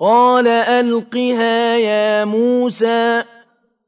قَالَ أَلْقِهَا يَا مُوسَىٰ.